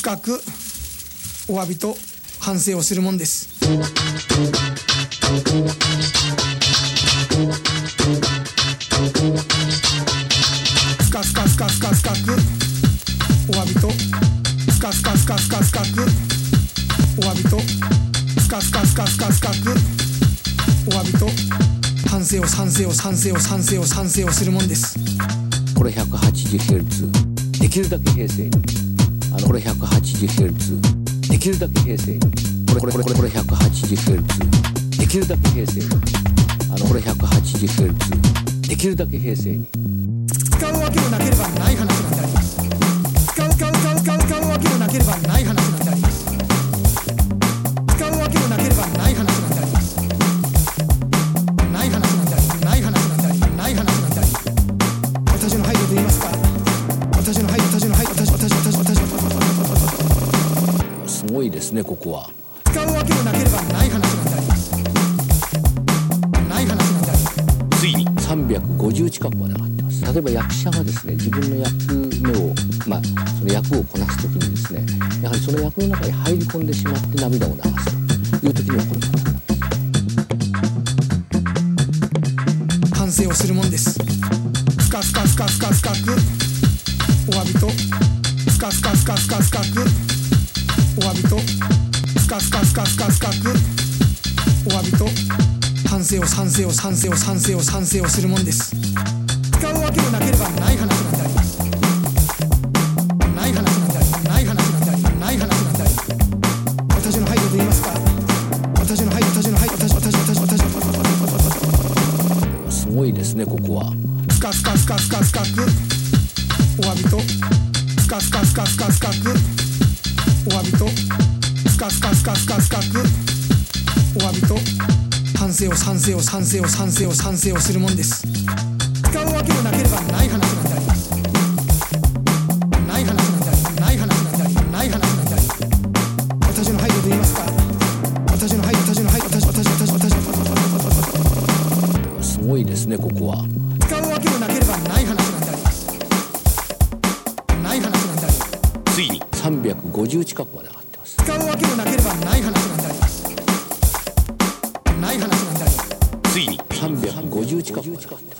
深くお詫びと反省をするもんです。スカスカスカスカスカくお詫びとスカスカスカスカスカくお詫びとスカスカスカスカスカくお詫びと反省を賛成を賛成を賛成を賛成をするもんです。これ 180Hz できるだけ平成に。あのこれ 180Hz できるだけ平成に。これこれこれこれこれ 180Hz できるだけ平成。にあのこれ 180Hz できるだけ平成に。使うわけもなければない話なんであります。使う使う使う使う使うわけもなければない私すごいですねここは。使うわけもなければない話なんであります。ない話なんであります。ついに。350近くまで上がってます。例えば役者がですね自分の役目をまあその役をこなす時にですねやはりその役の中に入り込んでしまって涙を流す。という時にはこれ反省をするもんですスカスカスカスカスカくお詫びとスカスカスカスカスカくお詫びとスカスカスカスカスカくお詫びと反省を賛成を賛成を賛成を賛成をするもんです使うわけもなければない話なんでありますない話なんでありない話なんでありない話なんであり私の配慮と言いますか私の配慮私の配慮私私私私私すごいですねここはスカスカスカスカスカくカスカスカスカスカくお詫びと反省を賛成を賛成を賛成を賛成をするもんです使うわけもなければない話なんでありますない話なんでありない話なんでありない話なんであります私の配慮と言いますか私の配慮私の配慮私私私私私すごいですねここは使うわけもなければない話なんでありますない話なんでありついに350近くまで上がってます使うわけもなければない話なんでありますない話なんでありますついに350近く